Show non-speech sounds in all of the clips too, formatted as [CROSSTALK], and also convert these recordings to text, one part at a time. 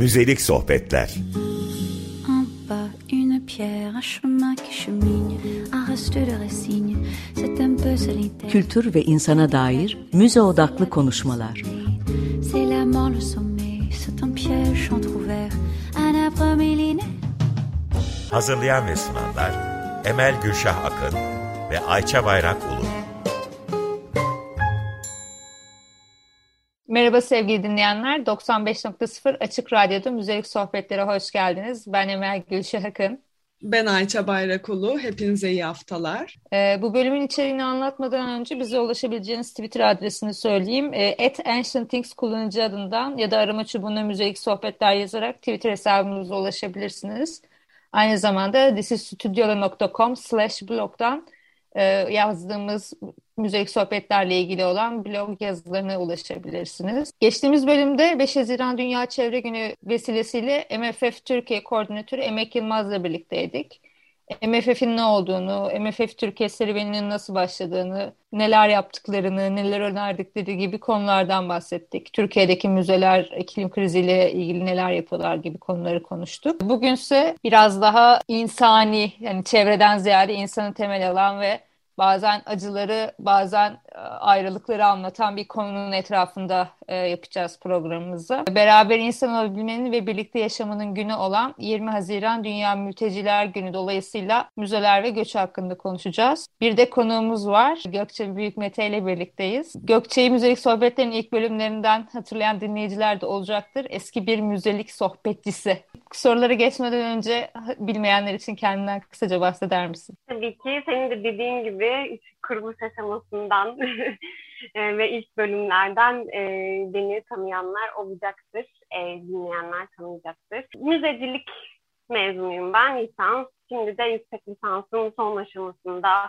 Müzelik sohbetler. En bas une pierre, un chemin qui chemine, un reste de racines, c'est un peu solitaire. Kültür ve insana dair müze odaklı konuşmalar. C'est la mort, le sommet, c'est un piège entrouvert, un arbre millénaire. Hazırlayan ve sunanlar Emel Gülşah Akın ve Ayça Bayrak Ulu. Merhaba sevgili dinleyenler. 95.0 Açık Radyo'da Müzelik Sohbetlere hoş geldiniz. Ben Emel Gülşah Akın. Ben Ayça Bayrakulu. Hepinize iyi haftalar. Ee, bu bölümün içeriğini anlatmadan önce bize ulaşabileceğiniz Twitter adresini söyleyeyim. Ee, @ancientthings kullanıcı adından ya da arama çubuğuna müzelik sohbetler yazarak Twitter hesabımıza ulaşabilirsiniz. Aynı zamanda thisisstudio.com slash blogdan e, yazdığımız müzik sohbetlerle ilgili olan blog yazılarına ulaşabilirsiniz. Geçtiğimiz bölümde 5 Haziran Dünya Çevre Günü vesilesiyle MFF Türkiye Koordinatörü Emek Yılmaz'la birlikteydik. MFF'in ne olduğunu, MFF Türkiye serüveninin nasıl başladığını, neler yaptıklarını, neler önerdikleri gibi konulardan bahsettik. Türkiye'deki müzeler iklim kriziyle ilgili neler yapıyorlar gibi konuları konuştuk. Bugünse biraz daha insani, yani çevreden ziyade insanı temel alan ve bazen acıları, bazen e, ayrılıkları anlatan bir konunun etrafında e, yapacağız programımızı. Beraber insan olabilmenin ve birlikte yaşamanın günü olan 20 Haziran Dünya Mülteciler Günü dolayısıyla müzeler ve göç hakkında konuşacağız. Bir de konuğumuz var. Gökçe Büyük Mete ile birlikteyiz. Gökçe'yi müzelik sohbetlerin ilk bölümlerinden hatırlayan dinleyiciler de olacaktır. Eski bir müzelik sohbetçisi. Soruları geçmeden önce bilmeyenler için kendinden kısaca bahseder misin? Tabii ki senin de dediğin gibi kuruluş aşamasından [LAUGHS] e, ve ilk bölümlerden e, beni tanıyanlar olacaktır, e, dinleyenler tanıyacaktır. Müzecilik mezunuyum ben lisans. Şimdi de yüksek lisansın son aşamasında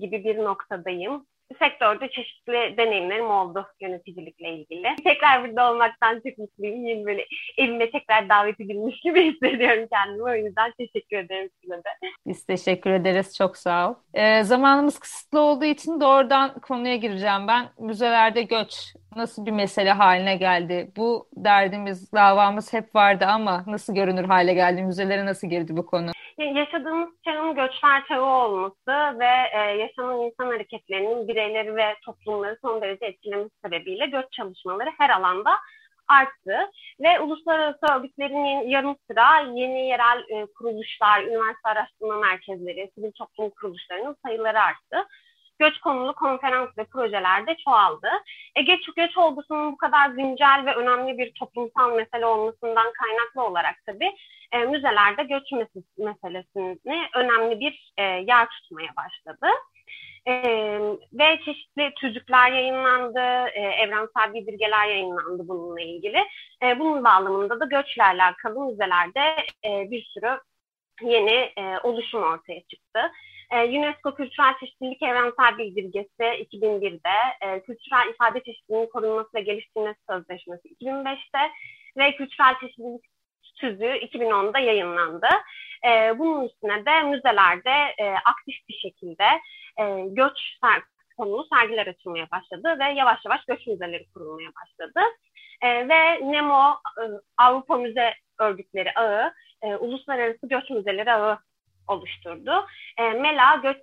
gibi bir noktadayım sektörde çeşitli deneyimlerim oldu yöneticilikle ilgili. Tekrar burada olmaktan çok mutluyum. Yine böyle evime tekrar davet edilmiş gibi [LAUGHS] hissediyorum kendimi. O yüzden teşekkür ederim size de. Biz teşekkür ederiz. Çok sağ ol. Ee, zamanımız kısıtlı olduğu için doğrudan konuya gireceğim ben. Müzelerde göç nasıl bir mesele haline geldi? Bu derdimiz, davamız hep vardı ama nasıl görünür hale geldi? Müzelere nasıl girdi bu konu? Yaşadığımız çağın göçler çağı olması ve e, yaşanan insan hareketlerinin bireyleri ve toplumları son derece etkilemesi sebebiyle göç çalışmaları her alanda arttı ve uluslararası örgütlerin yanı sıra yeni yerel e, kuruluşlar, üniversite araştırma merkezleri, sivil toplum kuruluşlarının sayıları arttı göç konulu konferans ve projelerde çoğaldı. E, göç, göç olgusunun bu kadar güncel ve önemli bir toplumsal mesele olmasından kaynaklı olarak tabii e, müzelerde göç meselesini önemli bir e, yer tutmaya başladı. E, ve çeşitli tüzükler yayınlandı, e, evrensel bildirgeler yayınlandı bununla ilgili. E, bunun bağlamında da göçle alakalı müzelerde e, bir sürü yeni e, oluşum ortaya çıktı. E, UNESCO Kültürel Çeşitlilik Evrensel Bildirgesi 2001'de, e, Kültürel İfade Çeşitliliğinin Korunması ve Geliştirilmesi Sözleşmesi 2005'te ve Kültürel Çeşitlilik Tüzüğü 2010'da yayınlandı. E, bunun üstüne de müzelerde e, aktif bir şekilde e, göç ser konulu sergiler açılmaya başladı ve yavaş yavaş göç müzeleri kurulmaya başladı. E, ve NEMO, e, Avrupa Müze Örgütleri Ağı, e, Uluslararası Göç Müzeleri Ağı oluşturdu. E, MELA göç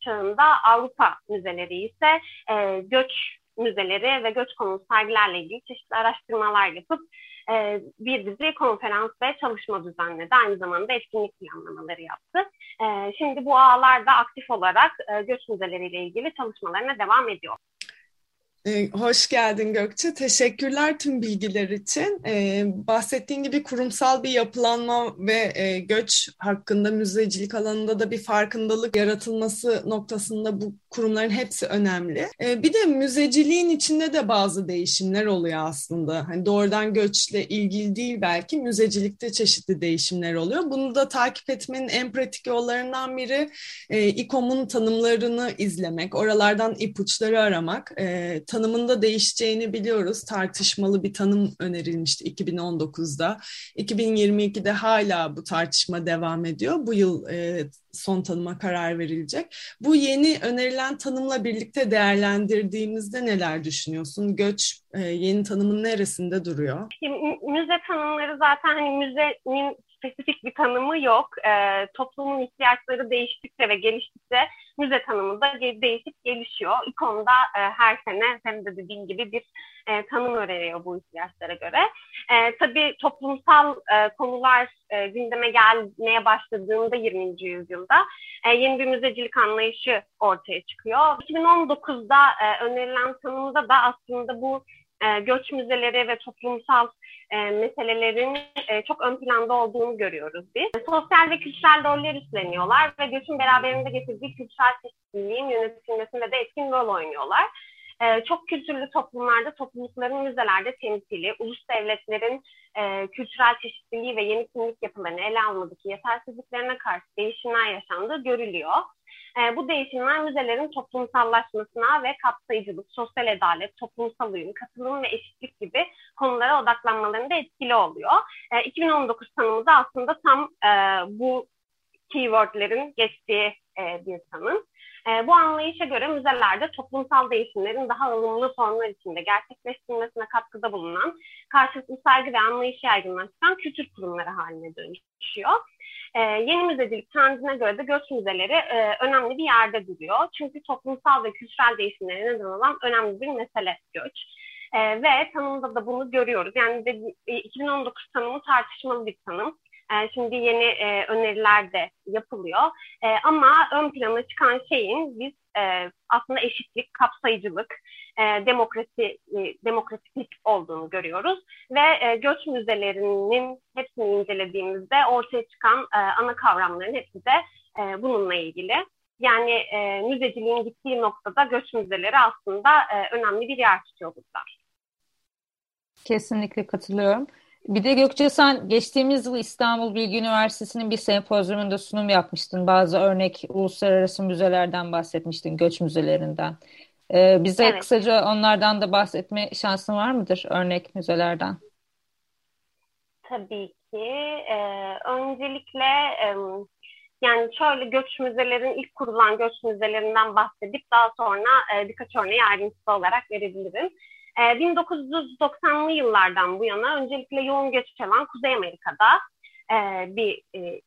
çağında Avrupa müzeleri ise e, göç müzeleri ve göç konulu sergilerle ilgili çeşitli araştırmalar yapıp e, bir dizi konferans ve çalışma düzenledi. Aynı zamanda etkinlik planlamaları yaptı. E, şimdi bu ağlarda aktif olarak e, göç müzeleriyle ilgili çalışmalarına devam ediyor. Ee, hoş geldin Gökçe. Teşekkürler tüm bilgiler için. Ee, bahsettiğin gibi kurumsal bir yapılanma ve e, göç hakkında müzecilik alanında da bir farkındalık yaratılması noktasında bu kurumların hepsi önemli. Ee, bir de müzeciliğin içinde de bazı değişimler oluyor aslında. Hani doğrudan göçle ilgili değil belki müzecilikte çeşitli değişimler oluyor. Bunu da takip etmenin en pratik yollarından biri e, İKOM'un tanımlarını izlemek, oralardan ipuçları aramak, e, tanımında değişeceğini biliyoruz. Tartışmalı bir tanım önerilmişti 2019'da. 2022'de hala bu tartışma devam ediyor. Bu yıl e, son tanıma karar verilecek. Bu yeni önerilen tanımla birlikte değerlendirdiğimizde neler düşünüyorsun? Göç e, yeni tanımın neresinde duruyor? Müze tanımları zaten hani müzenin spesifik bir tanımı yok. E, toplumun ihtiyaçları değiştikçe ve geliştikçe müze tanımı da değişip gelişiyor. İkonda e, her sene senin de dediğin gibi bir e, tanım öneriyor bu ihtiyaçlara göre. E, tabii toplumsal e, konular e, gündeme gelmeye başladığında 20. yüzyılda e, yeni bir müzecilik anlayışı ortaya çıkıyor. 2019'da e, önerilen tanımda da aslında bu e, göç müzeleri ve toplumsal e, meselelerin e, çok ön planda olduğunu görüyoruz biz. Sosyal ve kültürel roller üstleniyorlar ve göçün beraberinde getirdiği kültürel çeşitliliğin yönetilmesinde de etkin rol oynuyorlar. E, çok kültürlü toplumlarda toplulukların müzelerde temsili, ulus devletlerin kültürel çeşitliliği ve yeni kimlik yapılarını ele almadaki yetersizliklerine karşı değişimler yaşandığı görülüyor. E, bu değişimler müzelerin toplumsallaşmasına ve kapsayıcılık, sosyal adalet, toplumsal uyum, katılım ve eşitlik gibi konulara odaklanmalarında etkili oluyor. E, 2019 tanımı da aslında tam e, bu keywordlerin geçtiği e, bir tanım. E, bu anlayışa göre müzelerde toplumsal değişimlerin daha ılımlı formlar içinde gerçekleştirilmesine katkıda bulunan, karşılıklı saygı ve anlayışı yaygınlaştıran kültür kurumları haline dönüşüyor. E, yeni müzecilik trendine göre de göç müzeleri e, önemli bir yerde duruyor. Çünkü toplumsal ve kültürel değişimlere neden olan önemli bir mesele göç. E, ve tanımda da bunu görüyoruz. Yani de, 2019 tanımı tartışmalı bir tanım. E, şimdi yeni e, öneriler de yapılıyor. E, ama ön plana çıkan şeyin biz e, aslında eşitlik, kapsayıcılık, e, demokrasi, e, demokratiklik olduğunu görüyoruz. Ve e, göç müzelerinin hepsini incelediğimizde ortaya çıkan e, ana kavramların hepsi de e, bununla ilgili. Yani e, müzeciliğin gittiği noktada göç müzeleri aslında e, önemli bir yer tutuyor burada. Kesinlikle katılıyorum. Bir de Gökçe sen geçtiğimiz yıl İstanbul Bilgi Üniversitesi'nin bir sempozyumunda sunum yapmıştın. Bazı örnek uluslararası müzelerden bahsetmiştin, göç müzelerinden. Ee, bize evet. kısaca onlardan da bahsetme şansın var mıdır, örnek müzelerden? Tabii ki. Ee, öncelikle e, yani şöyle göç müzelerin ilk kurulan göç müzelerinden bahsedip daha sonra e, birkaç örneği ayrıntılı olarak verebilirim. 1990'lı ee, yıllardan bu yana öncelikle yoğun göç alan Kuzey Amerika'da e, bir e,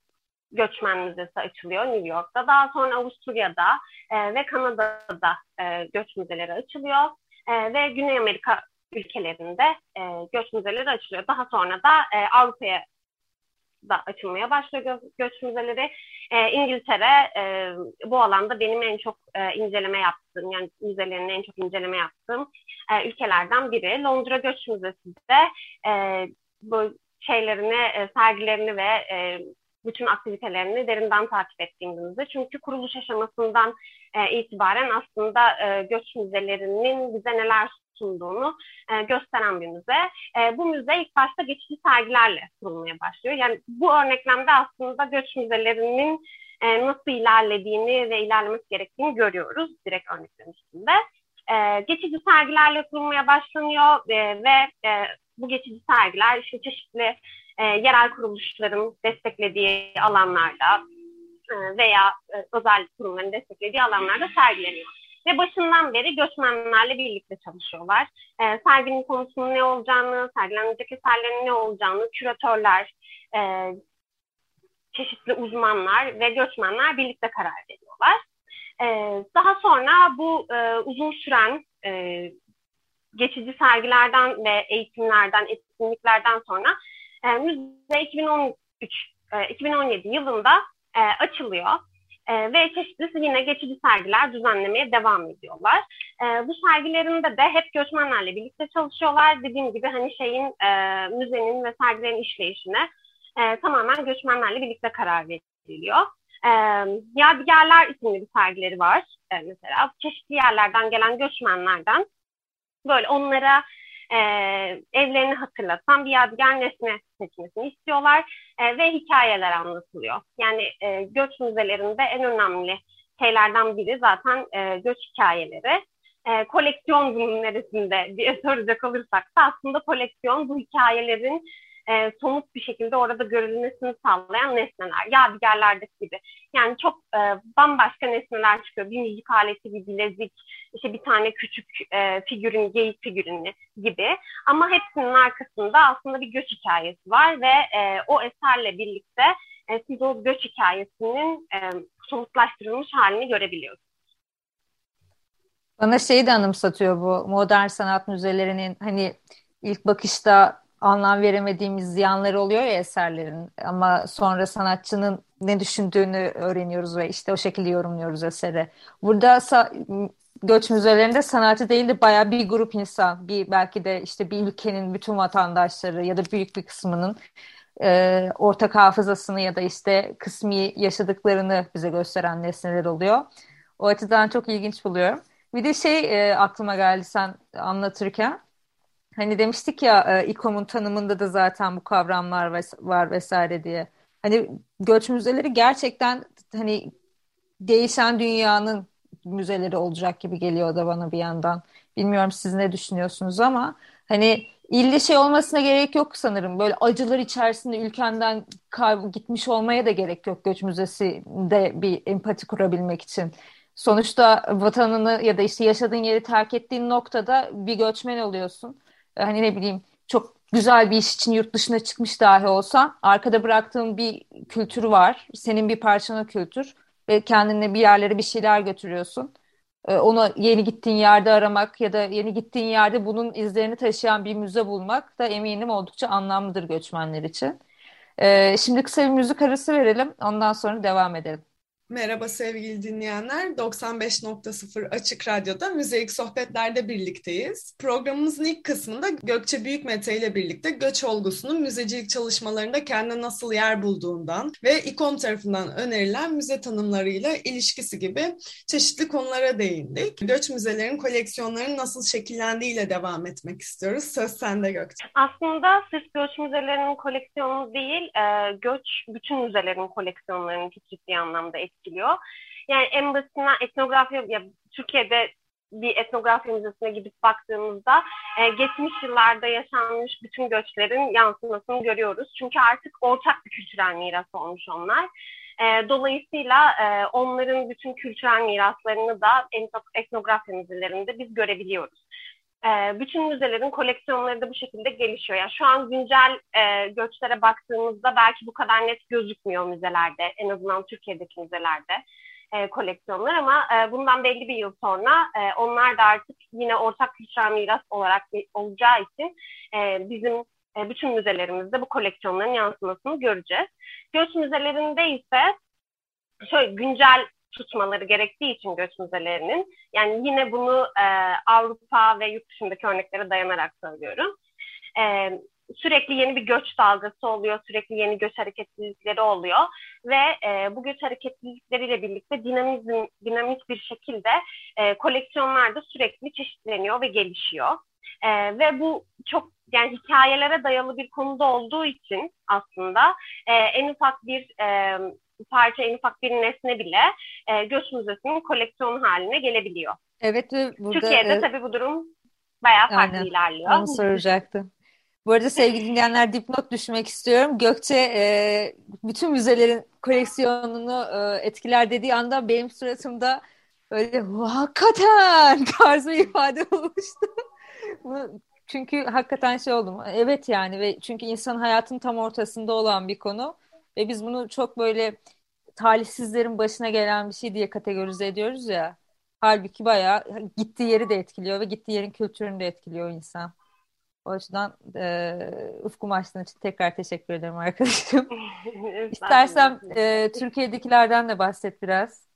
göçmen müzesi açılıyor New York'ta. Daha sonra Avusturya'da e, ve Kanada'da e, göç müzeleri açılıyor. E, ve Güney Amerika ülkelerinde e, göç müzeleri açılıyor. Daha sonra da e, Avrupa'ya da açılmaya başlıyor gö göç müzeleri. E, İngiltere e, bu alanda benim en çok e, inceleme yaptığım, yani müzelerini en çok inceleme yaptığım e, ülkelerden biri. Londra Göç Müzesi de e, bu şeylerini, e, sergilerini ve e, bütün aktivitelerini derinden takip ettiğimizde. Çünkü kuruluş aşamasından e, itibaren aslında e, göç müzelerinin bize neler sunduğunu e, gösteren bir müze. E, bu müze ilk başta geçici sergilerle kurulmaya başlıyor. Yani bu örneklemde aslında göç müzelerinin e, nasıl ilerlediğini ve ilerlemesi gerektiğini görüyoruz direkt örneklerin üstünde. E, geçici sergilerle kurulmaya başlanıyor e, ve e, bu geçici sergiler işte çeşitli e, yerel kuruluşların desteklediği alanlarda e, veya e, özel kurumların desteklediği alanlarda sergileniyor. Ve başından beri göçmenlerle birlikte çalışıyorlar. E, serginin konusunun ne olacağını, sergilenecek eserlerin ne olacağını küratörler, e, çeşitli uzmanlar ve göçmenler birlikte karar veriyorlar. E, daha sonra bu e, uzun süren e, geçici sergilerden ve eğitimlerden, etkinliklerden sonra e, müze 2013 e, 2017 yılında e, açılıyor. E, ve çeşitli yine geçici sergiler düzenlemeye devam ediyorlar. E, bu sergilerinde de hep göçmenlerle birlikte çalışıyorlar. Dediğim gibi hani şeyin e, müzenin ve sergilerin işleyişine e, tamamen göçmenlerle birlikte karar veriliyor. E, Yadigarlar isimli bir sergileri var e, mesela. Çeşitli yerlerden gelen göçmenlerden böyle onlara e, evlerini hatırlatan bir yadigar nesne seçmesini istiyorlar e, ve hikayeler anlatılıyor. Yani e, göç müzelerinde en önemli şeylerden biri zaten e, göç hikayeleri. e, koleksiyon bunun neresinde diye soracak olursak da aslında koleksiyon bu hikayelerin e, somut bir şekilde orada görülmesini sağlayan nesneler. Yadigarlardaki gibi. Yani çok e, bambaşka nesneler çıkıyor. Bir müzik aleti, bir bilezik, işte bir tane küçük e, figürün, geyik figürünü gibi. Ama hepsinin arkasında aslında bir göç hikayesi var ve e, o eserle birlikte e, siz o göç hikayesinin e, somutlaştırılmış halini görebiliyorsunuz. Bana şeyi de anımsatıyor bu modern sanat müzelerinin hani ilk bakışta anlam veremediğimiz ziyanları oluyor ya eserlerin ama sonra sanatçının ne düşündüğünü öğreniyoruz ve işte o şekilde yorumluyoruz eseri. Burada göç müzelerinde sanatçı değil de bayağı bir grup insan, bir belki de işte bir ülkenin bütün vatandaşları ya da büyük bir kısmının e, ortak hafızasını ya da işte kısmi yaşadıklarını bize gösteren nesneler oluyor. O açıdan çok ilginç buluyorum. Bir de şey e, aklıma geldi sen anlatırken. Hani demiştik ya e, İKOM'un tanımında da zaten bu kavramlar var vesaire diye. Hani göç müzeleri gerçekten hani değişen dünyanın müzeleri olacak gibi geliyor da bana bir yandan. Bilmiyorum siz ne düşünüyorsunuz ama hani ille şey olmasına gerek yok sanırım. Böyle acılar içerisinde ülkenden kaybı gitmiş olmaya da gerek yok göç müzesinde bir empati kurabilmek için. Sonuçta vatanını ya da işte yaşadığın yeri terk ettiğin noktada bir göçmen oluyorsun. Hani ne bileyim çok güzel bir iş için yurt dışına çıkmış dahi olsan arkada bıraktığın bir kültür var. Senin bir parçanı kültür ve kendine bir yerlere bir şeyler götürüyorsun. Ee, onu yeni gittiğin yerde aramak ya da yeni gittiğin yerde bunun izlerini taşıyan bir müze bulmak da eminim oldukça anlamlıdır göçmenler için. Ee, şimdi kısa bir müzik arası verelim. Ondan sonra devam edelim. Merhaba sevgili dinleyenler. 95.0 Açık Radyo'da Müzeik Sohbetler'de birlikteyiz. Programımızın ilk kısmında Gökçe Büyükmete ile birlikte göç olgusunun müzecilik çalışmalarında kendine nasıl yer bulduğundan ve İKOM tarafından önerilen müze tanımlarıyla ilişkisi gibi çeşitli konulara değindik. Göç müzelerin koleksiyonlarının nasıl şekillendiğiyle devam etmek istiyoruz. Söz sende Gökçe. Aslında sırf göç müzelerinin koleksiyonu değil, e, göç bütün müzelerin koleksiyonlarını ciddi anlamda etkiliyor etkiliyor. Yani en basitinden etnografi, ya Türkiye'de bir etnografi müzesine gidip baktığımızda e, geçmiş yıllarda yaşanmış bütün göçlerin yansımasını görüyoruz. Çünkü artık ortak bir kültürel miras olmuş onlar. E, dolayısıyla e, onların bütün kültürel miraslarını da etnografi müzelerinde biz görebiliyoruz. E, bütün müzelerin koleksiyonları da bu şekilde gelişiyor. Yani şu an güncel e, göçlere baktığımızda belki bu kadar net gözükmüyor müzelerde, en azından Türkiye'deki müzelerde e, koleksiyonlar ama e, bundan belli bir yıl sonra e, onlar da artık yine ortak kültürel miras olarak olacağı için e, bizim e, bütün müzelerimizde bu koleksiyonların yansımasını göreceğiz. Göç müzelerinde ise şöyle güncel tutmaları gerektiği için göç müzelerinin yani yine bunu e, Avrupa ve yurt dışındaki örneklere dayanarak söylüyorum. E, sürekli yeni bir göç dalgası oluyor, sürekli yeni göç hareketlilikleri oluyor ve e, bu göç hareketlilikleriyle birlikte dinamizm, dinamik bir şekilde e, koleksiyonlar da sürekli çeşitleniyor ve gelişiyor. E, ve bu çok yani hikayelere dayalı bir konuda olduğu için aslında e, en ufak bir e, parça, en ufak bir nesne bile e, göç müzesinin koleksiyonu haline gelebiliyor. Evet burada... Türkiye'de e, tabii bu durum bayağı farklı aynen, ilerliyor. Onu soracaktım. Bu arada sevgili [LAUGHS] dinleyenler dipnot düşmek istiyorum. Gökçe e, bütün müzelerin koleksiyonunu e, etkiler dediği anda benim suratımda böyle hakikaten [LAUGHS] tarzı ifade olmuştu. Bu, çünkü hakikaten şey oldum. Evet yani ve çünkü insan hayatın tam ortasında olan bir konu. Ve biz bunu çok böyle talihsizlerin başına gelen bir şey diye kategorize ediyoruz ya. Halbuki bayağı gittiği yeri de etkiliyor ve gittiği yerin kültürünü de etkiliyor insan. O açıdan e, ufkum açtığın için tekrar teşekkür ederim arkadaşım. [LAUGHS] İstersem e, Türkiye'dekilerden de bahset biraz.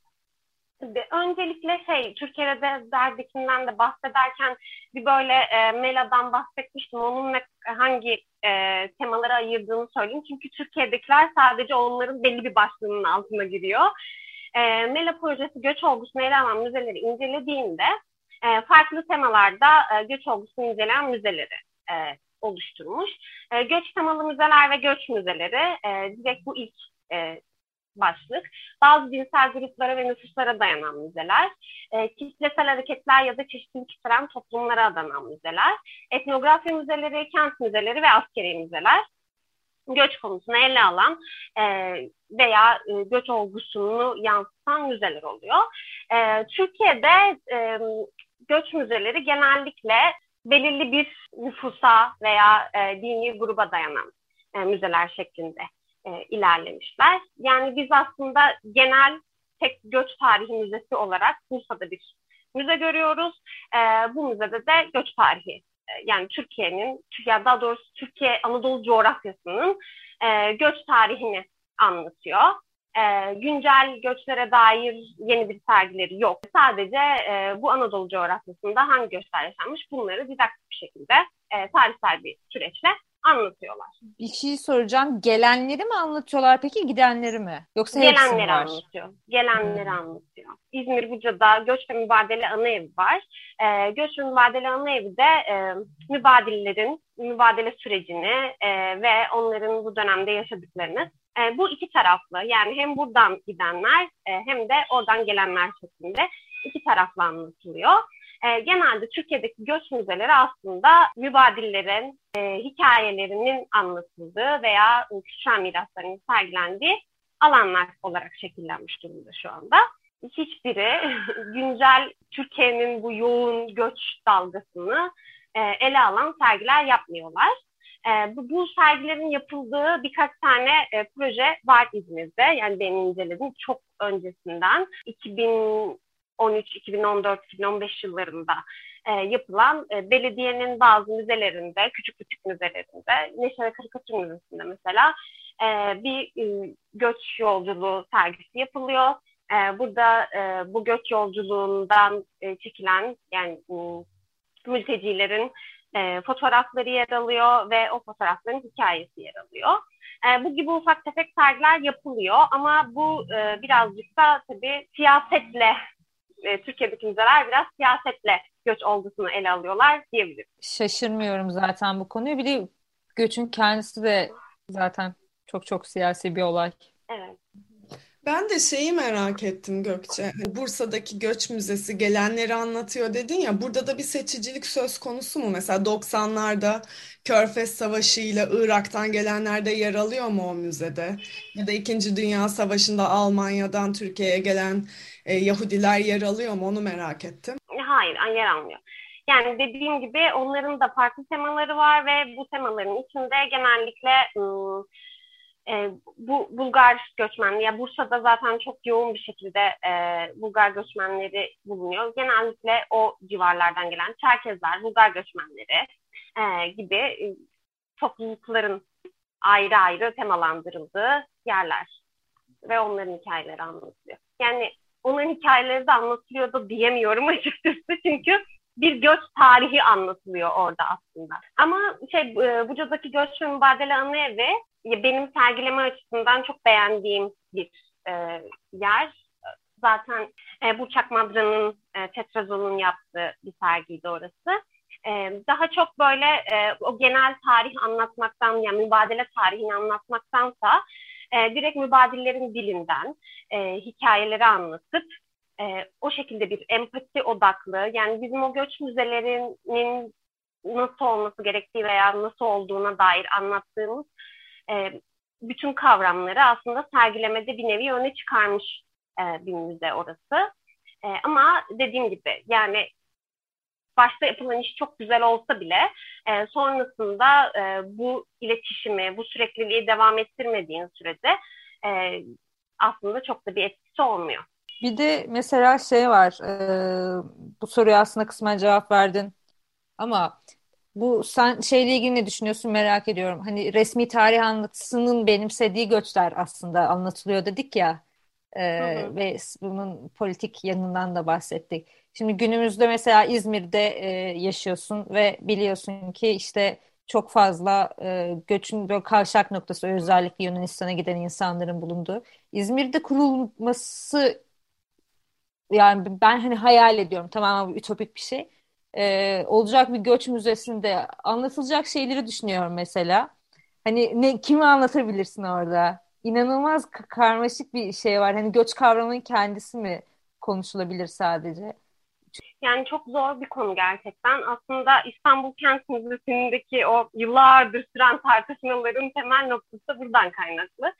Öncelikle şey Türkiye'de derdikinden de bahsederken bir böyle e, Mela'dan bahsetmiştim. Onun ne, hangi e, temalara ayırdığını söyleyeyim. Çünkü Türkiye'dekiler sadece onların belli bir başlığının altına giriyor. E, Mela projesi göç olgusunu ele alan müzeleri incelediğinde e, farklı temalarda e, göç olgusunu inceleyen müzeleri e, oluşturmuş. E, göç temalı müzeler ve göç müzeleri e, direkt bu ilk e, başlık. Bazı dinsel gruplara ve nüfuslara dayanan müzeler, e, kitlesel hareketler ya da çeşitlilik içeren toplumlara adanan müzeler, etnografya müzeleri, kent müzeleri ve askeri müzeler, göç konusunu ele alan e, veya e, göç olgusunu yansıtan müzeler oluyor. E, Türkiye'de e, göç müzeleri genellikle belirli bir nüfusa veya e, dini gruba dayanan e, müzeler şeklinde e, ilerlemişler. Yani biz aslında genel tek göç tarihi müzesi olarak Bursa'da bir müze görüyoruz. E, bu müzede de göç tarihi e, yani Türkiye'nin, ya daha doğrusu Türkiye Anadolu coğrafyasının e, göç tarihini anlatıyor. E, güncel göçlere dair yeni bir sergileri yok. Sadece e, bu Anadolu coğrafyasında hangi göçler yaşanmış bunları didaktik bir şekilde e, tarihsel bir süreçle anlatıyorlar. Bir şey soracağım. Gelenleri mi anlatıyorlar peki gidenleri mi? Yoksa Gelenleri anlatıyor. Gelenleri anlatıyor. İzmir Buca'da Göç ve Mübadele Anaevi var. Ee, Göç ve Mübadele Anaevi de e, mübadillerin mübadele sürecini e, ve onların bu dönemde yaşadıklarını e, bu iki taraflı yani hem buradan gidenler e, hem de oradan gelenler şeklinde iki taraflı anlatılıyor. E, genelde Türkiye'deki göç müzeleri aslında mübadillerin e, hikayelerinin anlatıldığı veya kültürel miraslarının sergilendiği alanlar olarak şekillenmiş durumda şu anda. Hiçbiri [LAUGHS] güncel Türkiye'nin bu yoğun göç dalgasını e, ele alan sergiler yapmıyorlar. E, bu, bu sergilerin yapıldığı birkaç tane e, proje var İzmir'de. Yani benim inceledim çok öncesinden. 2000 2013, 2014, 2015 yıllarında e, yapılan e, belediyenin bazı müzelerinde, küçük küçük müzelerinde, Neşe ve Karikatür Müzesi'nde mesela e, bir e, göç yolculuğu sergisi yapılıyor. E, burada e, bu göç yolculuğundan e, çekilen yani e, mültecilerin e, fotoğrafları yer alıyor ve o fotoğrafların hikayesi yer alıyor. E, bu gibi ufak tefek sergiler yapılıyor ama bu e, birazcık da tabii siyasetle e, Türkiye'deki müzeler biraz siyasetle göç olgusunu ele alıyorlar diyebilirim. Şaşırmıyorum zaten bu konuyu. Bir de göçün kendisi de zaten çok çok siyasi bir olay. Evet. Ben de şeyi merak ettim Gökçe. Hani Bursa'daki Göç Müzesi gelenleri anlatıyor dedin ya. Burada da bir seçicilik söz konusu mu? Mesela 90'larda Körfez Savaşı ile Irak'tan gelenler de yer alıyor mu o müzede? Ya da İkinci Dünya Savaşı'nda Almanya'dan Türkiye'ye gelen e, Yahudiler yer alıyor mu? Onu merak ettim. Hayır, yer almıyor. Yani dediğim gibi onların da farklı temaları var ve bu temaların içinde genellikle e, bu Bulgar göçmenliği, ya Bursa'da zaten çok yoğun bir şekilde e, Bulgar göçmenleri bulunuyor. Genellikle o civarlardan gelen Çerkezler, Bulgar göçmenleri e, gibi e, toplulukların ayrı ayrı temalandırıldığı yerler ve onların hikayeleri anlatılıyor. Yani onların hikayeleri de anlatılıyor da diyemiyorum [LAUGHS] açıkçası çünkü bir göç tarihi anlatılıyor orada aslında. Ama şey e, Buca'daki göç ve mübadele anı evi benim sergileme açısından çok beğendiğim bir e, yer. Zaten e, Burçak Madra'nın e, Tetrazol'un yaptığı bir sergiydi orası. E, daha çok böyle e, o genel tarih anlatmaktan yani mübadele tarihini anlatmaktansa e, direkt mübadillerin dilinden e, hikayeleri anlatıp e, o şekilde bir empati odaklı yani bizim o göç müzelerinin nasıl olması gerektiği veya nasıl olduğuna dair anlattığımız e, bütün kavramları aslında sergilemede bir nevi öne çıkarmış e, bir müze orası. E, ama dediğim gibi yani başta yapılan iş çok güzel olsa bile e, sonrasında e, bu iletişimi, bu sürekliliği devam ettirmediğin sürede e, aslında çok da bir etkisi olmuyor. Bir de mesela şey var, e, bu soruya aslında kısmen cevap verdin ama bu sen şeyle ilgili ne düşünüyorsun merak ediyorum. Hani resmi tarih anlatısının benimsediği göçler aslında anlatılıyor dedik ya e, hı hı. ve bunun politik yanından da bahsettik. Şimdi günümüzde mesela İzmir'de e, yaşıyorsun ve biliyorsun ki işte çok fazla e, göçün böyle kavşak noktası özellikle Yunanistan'a giden insanların bulunduğu. İzmir'de kurulması yani ben hani hayal ediyorum tamamen ütopik bir şey. E, olacak bir göç müzesinde anlatılacak şeyleri düşünüyorum mesela. Hani ne kimi anlatabilirsin orada? İnanılmaz karmaşık bir şey var. Hani göç kavramının kendisi mi konuşulabilir sadece? Yani çok zor bir konu gerçekten. Aslında İstanbul Kent Müzesi'ndeki o yıllardır süren tartışmaların temel noktası buradan kaynaklı.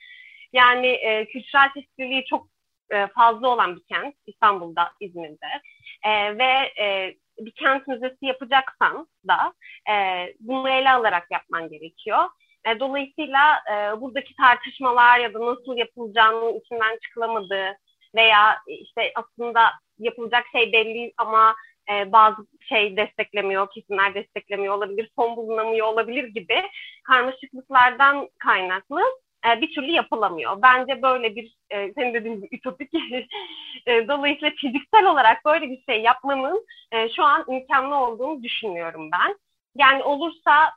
Yani e, kültürel çeşitliliği çok e, fazla olan bir kent İstanbul'da, İzmir'de. E, ve e, bir kent müzesi yapacaksan da e, bunu ele alarak yapman gerekiyor. E, dolayısıyla e, buradaki tartışmalar ya da nasıl yapılacağının içinden çıkılamadığı veya işte aslında yapılacak şey belli ama e, bazı şey desteklemiyor, kesimler desteklemiyor olabilir, son bulunamıyor olabilir gibi karmaşıklıklardan kaynaklı e, bir türlü yapılamıyor. Bence böyle bir, e, senin dediğin gibi ütopik, [LAUGHS] e, dolayısıyla fiziksel olarak böyle bir şey yapmanın e, şu an imkanlı olduğunu düşünüyorum ben. Yani olursa,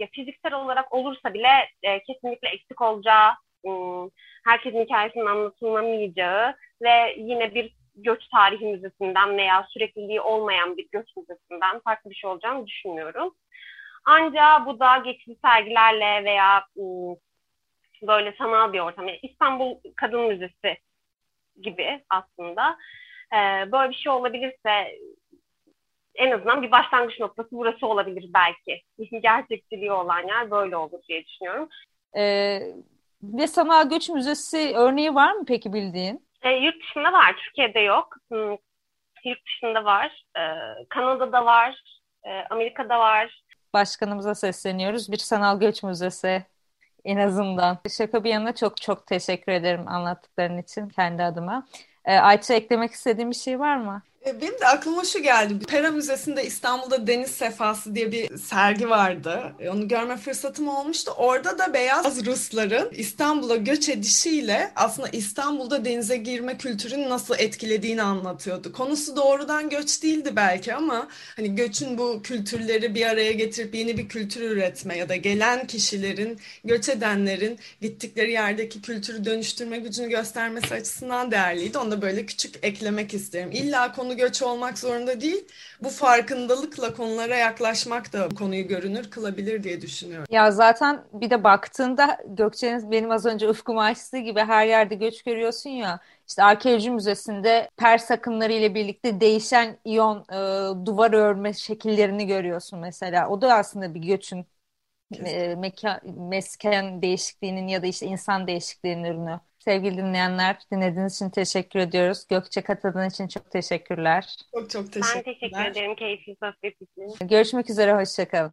ya fiziksel olarak olursa bile e, kesinlikle eksik olacağı, e, herkesin hikayesinin anlatılamayacağı ve yine bir göç tarihi müzesinden veya sürekliliği olmayan bir göç müzesinden farklı bir şey olacağını düşünmüyorum. Ancak bu da geçici sergilerle veya böyle sanal bir ortam. Yani İstanbul Kadın Müzesi gibi aslında. Böyle bir şey olabilirse en azından bir başlangıç noktası burası olabilir belki. Gerçekçiliği olan yer böyle olur diye düşünüyorum. Ee, ve sanal göç müzesi örneği var mı peki bildiğin? E, yurt dışında var, Türkiye'de yok. Hmm, yurt dışında var, e, Kanada'da var, e, Amerika'da var. Başkanımıza sesleniyoruz. Bir sanal göç müzesi en azından. Şaka bir yana çok çok teşekkür ederim anlattıkların için kendi adıma. E, Ayça eklemek istediğin bir şey var mı? E, benim de aklıma şu geldi. Pera Müzesi'nde İstanbul'da Deniz Sefası diye bir sergi vardı. E, onu görme fırsatım olmuştu. Orada da beyaz Rusların İstanbul'a göç edişiyle aslında İstanbul'da denize girme kültürünü nasıl etkilediğini anlatıyordu. Konusu doğrudan göç değildi belki ama hani göçün bu kültürleri bir araya getirip yeni bir kültür üretme ya da gelen kişilerin, göç edenlerin gittikleri yerdeki kültürü dönüştürme gücünü göstermesi açısından değerliydi. Onu da böyle küçük eklemek isterim. İlla konu konu göç olmak zorunda değil. Bu farkındalıkla konulara yaklaşmak da konuyu görünür kılabilir diye düşünüyorum. Ya zaten bir de baktığında Gökçe'nin benim az önce ufkumu açtığı gibi her yerde göç görüyorsun ya. İşte Arkeoloji Müzesi'nde Pers akımları ile birlikte değişen iyon e, duvar örme şekillerini görüyorsun mesela. O da aslında bir göçün e, mekan, mesken değişikliğinin ya da işte insan değişikliğinin ürünü. Sevgili dinleyenler, dinlediğiniz için teşekkür ediyoruz. Gökçe katıldığın için çok teşekkürler. Çok çok teşekkürler. Ben teşekkür ederim keyifli sohbet için. Görüşmek üzere, hoşçakalın.